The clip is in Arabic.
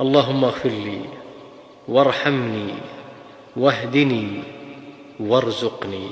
اللهم اغفر لي وارحمني واهدني وارزقني.